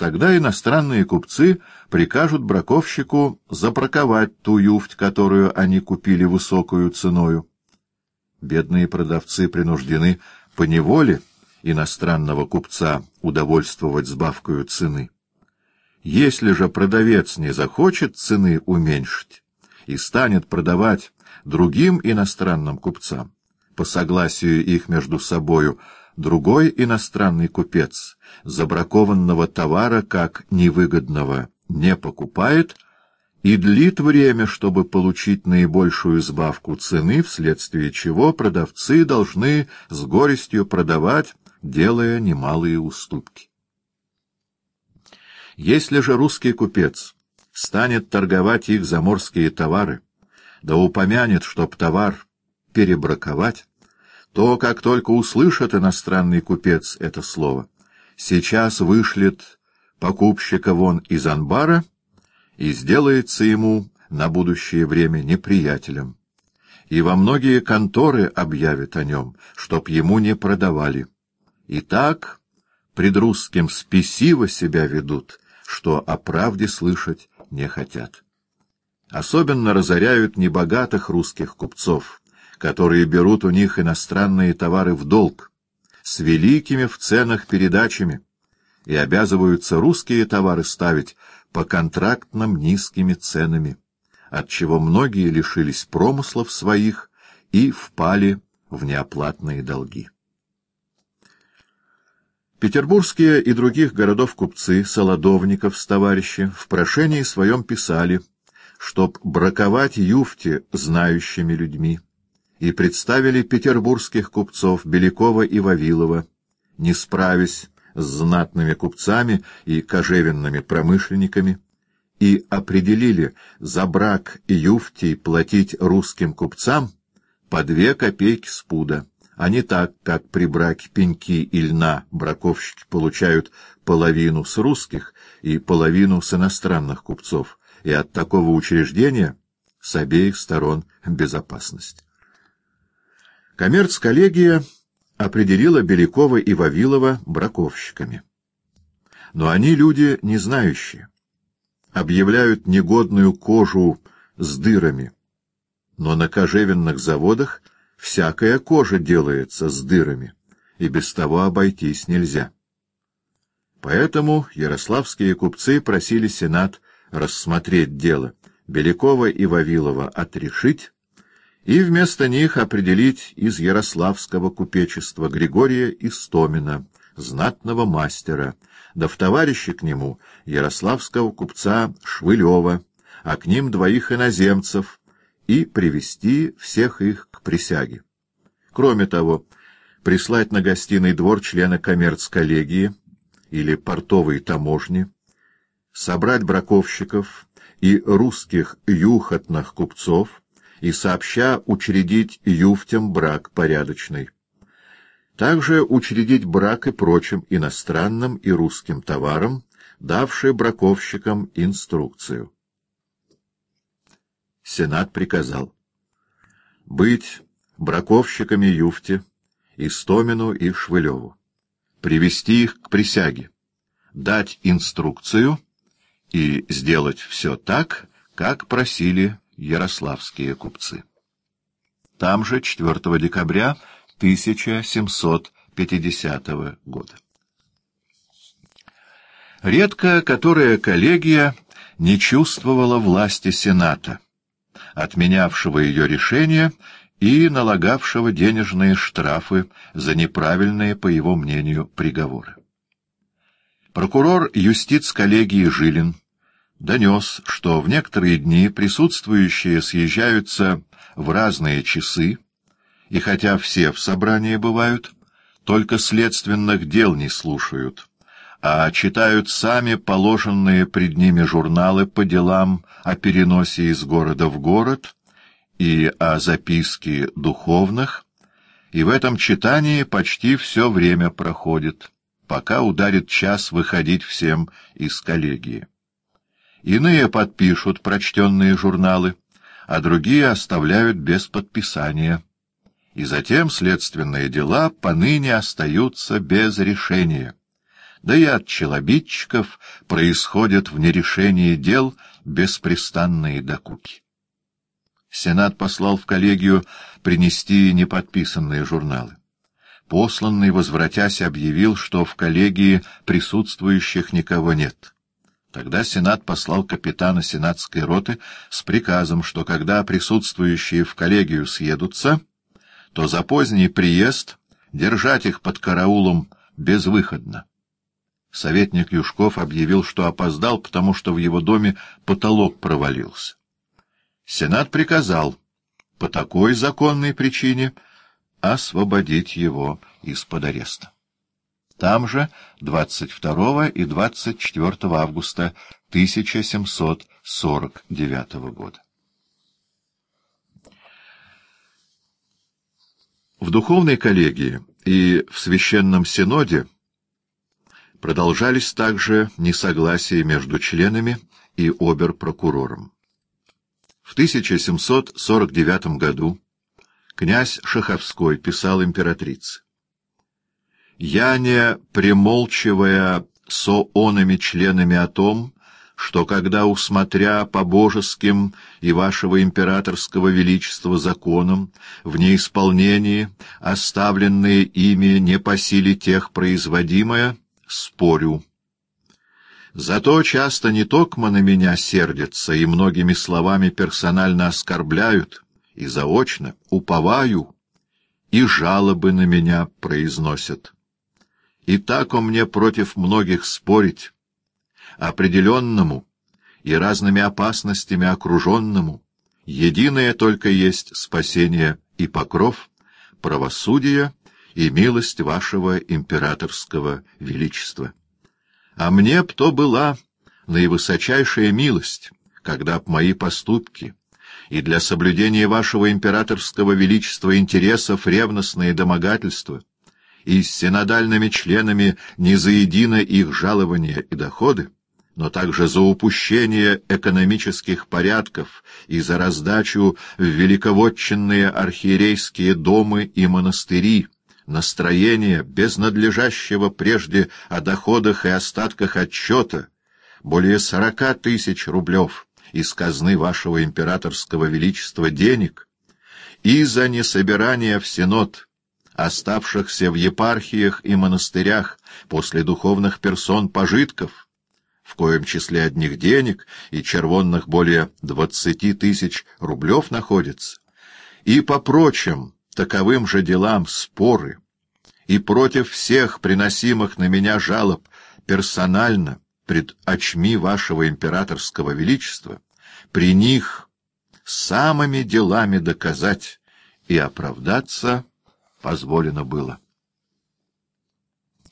Тогда иностранные купцы прикажут браковщику забраковать ту юфть, которую они купили высокую ценою. Бедные продавцы принуждены по неволе иностранного купца удовольствовать сбавкою цены. Если же продавец не захочет цены уменьшить и станет продавать другим иностранным купцам, по согласию их между собою, другой иностранный купец забракованного товара как невыгодного не покупает и длит время, чтобы получить наибольшую сбавку цены, вследствие чего продавцы должны с горестью продавать, делая немалые уступки. Если же русский купец станет торговать их заморские товары, да упомянет, чтоб товар перебраковать, то, как только услышит иностранный купец это слово, сейчас вышлет покупщика вон из анбара и сделается ему на будущее время неприятелем. И во многие конторы объявит о нем, чтоб ему не продавали. И так пред русским спесиво себя ведут, что о правде слышать не хотят. Особенно разоряют небогатых русских купцов, которые берут у них иностранные товары в долг, с великими в ценах передачами, и обязываются русские товары ставить по контрактным низкими ценами, отчего многие лишились промыслов своих и впали в неоплатные долги. Петербургские и других городов купцы, солодовников с товарищи в прошении своем писали, чтоб браковать юфти знающими людьми, и представили петербургских купцов Белякова и Вавилова, не справясь с знатными купцами и кожевенными промышленниками, и определили за брак юфтий платить русским купцам по две копейки с пуда, а не так, как при браке пеньки и льна браковщики получают половину с русских и половину с иностранных купцов, и от такого учреждения с обеих сторон безопасность. Коммерц-коллегия определила Белякова и Вавилова браковщиками. Но они люди не знающие. Объявляют негодную кожу с дырами. Но на кожевенных заводах всякая кожа делается с дырами, и без того обойтись нельзя. Поэтому ярославские купцы просили Сенат рассмотреть дело, Белякова и Вавилова отрешить, и вместо них определить из ярославского купечества Григория Истомина, знатного мастера, да в товарища к нему ярославского купца Швылева, а к ним двоих иноземцев, и привести всех их к присяге. Кроме того, прислать на гостиный двор члена коммерц-коллегии или портовой таможни, собрать браковщиков и русских юхотных купцов, и сообща учредить юфтям брак порядочный. Также учредить брак и прочим иностранным и русским товарам, давшие браковщикам инструкцию. Сенат приказал быть браковщиками юфти Истомину и Швылеву, привести их к присяге, дать инструкцию и сделать все так, как просили ярославские купцы. Там же 4 декабря 1750 года. Редко которая коллегия не чувствовала власти Сената, отменявшего ее решения и налагавшего денежные штрафы за неправильные, по его мнению, приговоры. Прокурор юстиц коллегии Жилин донес, что в некоторые дни присутствующие съезжаются в разные часы, и хотя все в собрании бывают, только следственных дел не слушают, а читают сами положенные пред ними журналы по делам о переносе из города в город и о записке духовных, и в этом читании почти все время проходит, пока ударит час выходить всем из коллегии. Иные подпишут прочтенные журналы, а другие оставляют без подписания. И затем следственные дела поныне остаются без решения. да и от челобитчиков происходят в нерешении дел беспрестанные докуки. Сенат послал в коллегию принести неподписанные журналы. Посланный, возвратясь, объявил, что в коллегии присутствующих никого нет. Тогда Сенат послал капитана сенатской роты с приказом, что когда присутствующие в коллегию съедутся, то за поздний приезд держать их под караулом безвыходно. Советник Юшков объявил, что опоздал, потому что в его доме потолок провалился. Сенат приказал по такой законной причине освободить его из-под ареста. Там же 22 и 24 августа 1749 года. В духовной коллегии и в священном синоде продолжались также несогласия между членами и обер-прокурором. В 1749 году князь Шаховской писал императрице я не премолчивая со онами членами о том, что когда, усмотря по божеским и вашего императорского величества законам, в неисполнении, оставленные ими не по силе тех производимое, спорю. Зато часто не токмо на меня сердятся и многими словами персонально оскорбляют, и заочно уповаю, и жалобы на меня произносят. И так он мне против многих спорить, определенному и разными опасностями окруженному, единое только есть спасение и покров, правосудие и милость вашего императорского величества. А мне б то была наивысочайшая милость, когда б мои поступки и для соблюдения вашего императорского величества интересов ревностные домогательства — и с синодальными членами не заедино их жалования и доходы, но также за упущение экономических порядков и за раздачу в велиководчинные архиерейские домы и монастыри, настроение без надлежащего прежде о доходах и остатках отчета, более сорока тысяч рублев из казны вашего императорского величества денег, и за несобирание в Синод оставшихся в епархиях и монастырях после духовных персон пожитков, в коем числе одних денег и червонных более двадцати тысяч рублев находится, и по прочим таковым же делам споры, и против всех приносимых на меня жалоб персонально пред очми вашего императорского величества, при них самыми делами доказать и оправдаться позволено было.